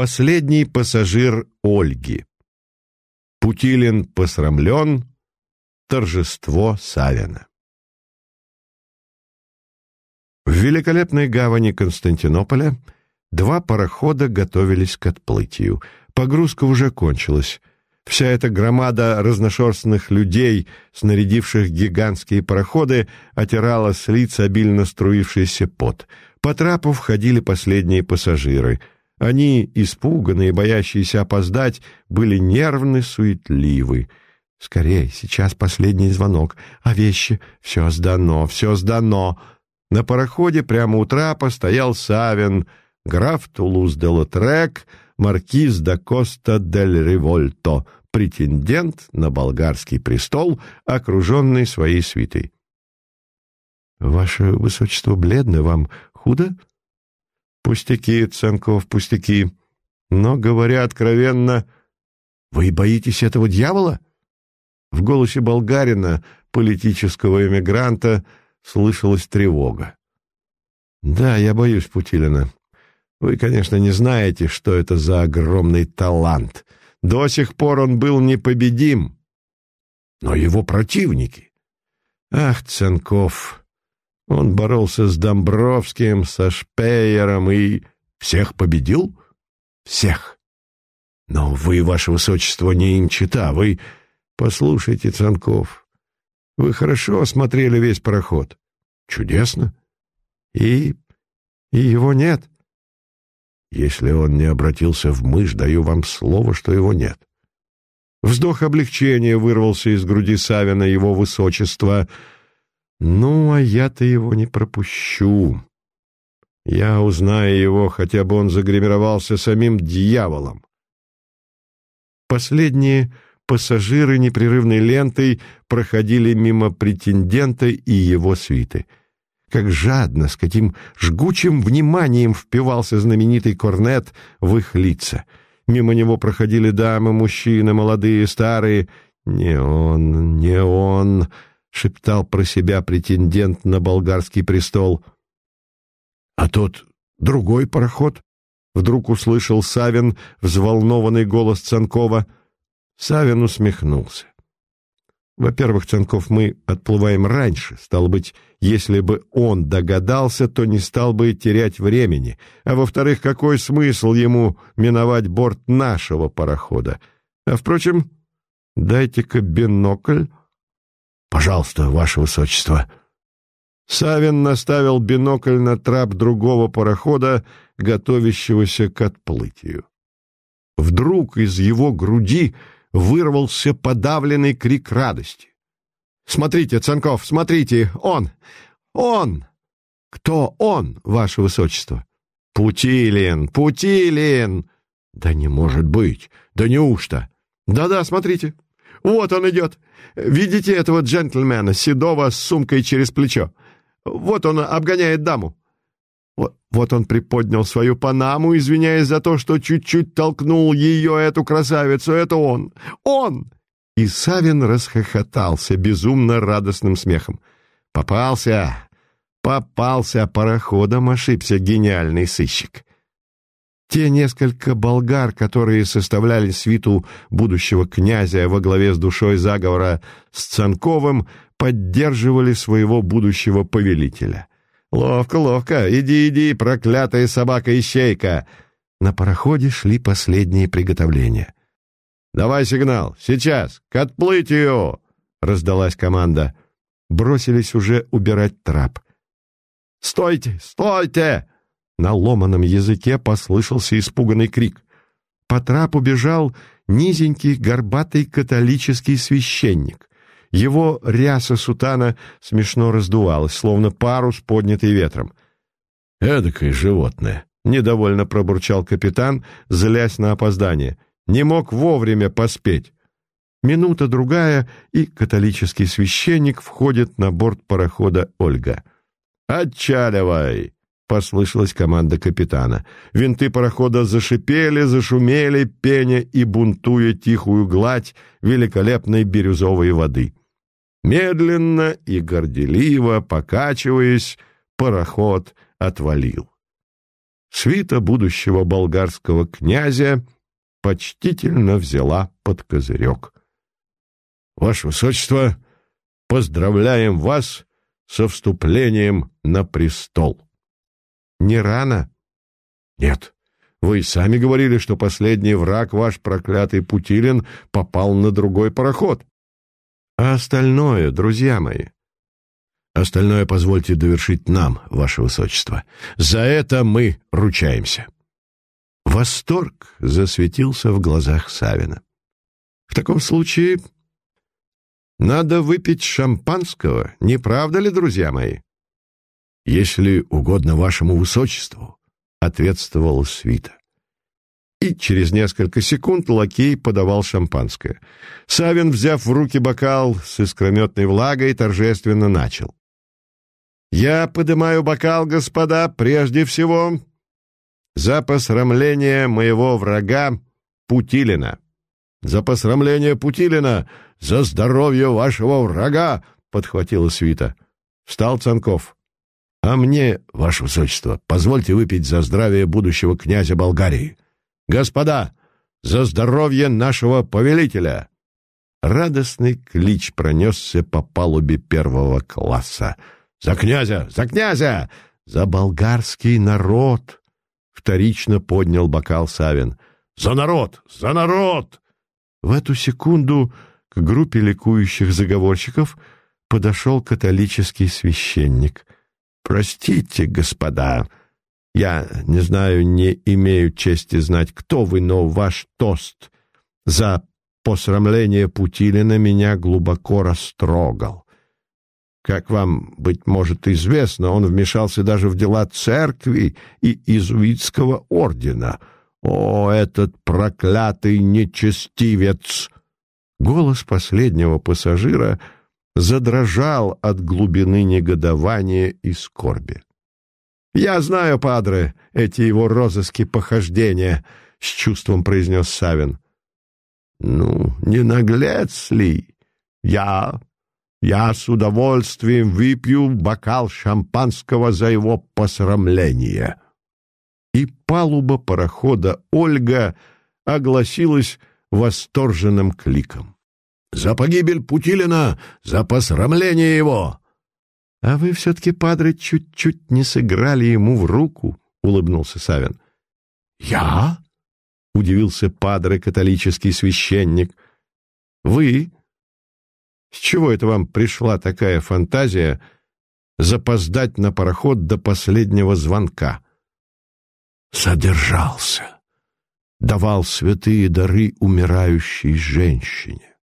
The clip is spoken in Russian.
Последний пассажир Ольги. Путилин посрамлен. Торжество Савина. В великолепной гавани Константинополя два парохода готовились к отплытию. Погрузка уже кончилась. Вся эта громада разношерстных людей, снарядивших гигантские пароходы, отирала с лиц обильно струившийся пот. По трапу входили последние пассажиры. Они, испуганные, боящиеся опоздать, были нервны, суетливы. «Скорей, сейчас последний звонок. А вещи? Все сдано, все сдано!» На пароходе прямо у трапа стоял Савин, граф Тулуз де Лотрек, маркиз да Коста дель Револьто, претендент на болгарский престол, окруженный своей свитой. «Ваше высочество бледно, вам худо?» «Пустяки, Ценков, пустяки. Но, говоря откровенно, вы боитесь этого дьявола?» В голосе болгарина, политического эмигранта, слышалась тревога. «Да, я боюсь Путилина. Вы, конечно, не знаете, что это за огромный талант. До сих пор он был непобедим. Но его противники... Ах, Ценков! Он боролся с Домбровским, со Шпеером и... Всех победил? Всех. Но вы, ваше высочество, не им чита. Вы... Послушайте, Ценков, вы хорошо осмотрели весь пароход. Чудесно. И... и его нет. Если он не обратился в мышь, даю вам слово, что его нет. Вздох облегчения вырвался из груди Савина его высочества. Ну, а я-то его не пропущу. Я узнаю его, хотя бы он загримировался самим дьяволом. Последние пассажиры непрерывной лентой проходили мимо претендента и его свиты — как жадно, с каким жгучим вниманием впивался знаменитый корнет в их лица. Мимо него проходили дамы, мужчины, молодые, старые. «Не он, не он!» — шептал про себя претендент на болгарский престол. «А тот другой пароход?» — вдруг услышал Савин взволнованный голос Цанкова. Савин усмехнулся. Во-первых, Цанков, мы отплываем раньше. Стало быть, если бы он догадался, то не стал бы терять времени. А во-вторых, какой смысл ему миновать борт нашего парохода? А, впрочем, дайте-ка бинокль. Пожалуйста, ваше высочество. Савин наставил бинокль на трап другого парохода, готовящегося к отплытию. Вдруг из его груди вырвался подавленный крик радости. «Смотрите, Цанков, смотрите, он! Он!» «Кто он, ваше высочество?» «Путилин! Путилин!» «Да не может быть! Да неужто?» «Да-да, смотрите! Вот он идет! Видите этого джентльмена, седого с сумкой через плечо? Вот он обгоняет даму!» Вот, вот он приподнял свою панаму, извиняясь за то, что чуть-чуть толкнул ее, эту красавицу. Это он! Он! И Савин расхохотался безумно радостным смехом. «Попался! Попался! Пароходом ошибся гениальный сыщик!» Те несколько болгар, которые составляли свиту будущего князя во главе с душой заговора с Цанковым, поддерживали своего будущего повелителя. «Ловко, ловко! Иди, иди, проклятая собака-ищейка!» На пароходе шли последние приготовления. «Давай сигнал! Сейчас! К отплытию!» — раздалась команда. Бросились уже убирать трап. «Стойте! Стойте!» На ломаном языке послышался испуганный крик. По трапу бежал низенький горбатый католический священник. Его ряса сутана смешно раздувалась, словно парус, поднятый ветром. «Эдакое животное!» — недовольно пробурчал капитан, злясь на опоздание. «Не мог вовремя поспеть!» Минута-другая, и католический священник входит на борт парохода «Ольга». «Отчаливай!» — послышалась команда капитана. Винты парохода зашипели, зашумели, пеня и бунтуя тихую гладь великолепной бирюзовой воды. Медленно и горделиво, покачиваясь, пароход отвалил. свита будущего болгарского князя почтительно взяла под козырек. «Ваше Высочество, поздравляем вас со вступлением на престол!» «Не рано?» «Нет, вы сами говорили, что последний враг, ваш проклятый Путилин, попал на другой пароход. А остальное, друзья мои, Остальное позвольте довершить нам, ваше высочество. За это мы ручаемся. Восторг засветился в глазах Савина. В таком случае надо выпить шампанского, не правда ли, друзья мои? Если угодно вашему высочеству, ответствовала свита. И через несколько секунд лакей подавал шампанское. Савин, взяв в руки бокал с искрометной влагой, торжественно начал. Я поднимаю бокал, господа, прежде всего за посрамление моего врага Путилина. За посрамление Путилина, за здоровье вашего врага, подхватила свита. Встал Цанков. А мне, ваше высочество, позвольте выпить за здравие будущего князя Болгарии. Господа, за здоровье нашего повелителя. Радостный клич пронесся по палубе первого класса. «За князя! За князя! За болгарский народ!» Вторично поднял бокал Савин. «За народ! За народ!» В эту секунду к группе ликующих заговорщиков подошел католический священник. «Простите, господа, я, не знаю, не имею чести знать, кто вы, но ваш тост за посрамление Путилина меня глубоко растрогал. Как вам, быть может, известно, он вмешался даже в дела церкви и иезуитского ордена. О, этот проклятый нечестивец! Голос последнего пассажира задрожал от глубины негодования и скорби. «Я знаю, падре, эти его розыски похождения», — с чувством произнес Савин. «Ну, не наглец ли? Я я с удовольствием выпью бокал шампанского за его посрамление. И палуба парохода «Ольга» огласилась восторженным кликом. «За погибель Путилина! За посрамление его!» «А вы все-таки, падре, чуть-чуть не сыграли ему в руку», — улыбнулся Савин. «Я?» — удивился падре, католический священник. «Вы с чего это вам пришла такая фантазия запоздать на пароход до последнего звонка? Содержался, давал святые дары умирающей женщине.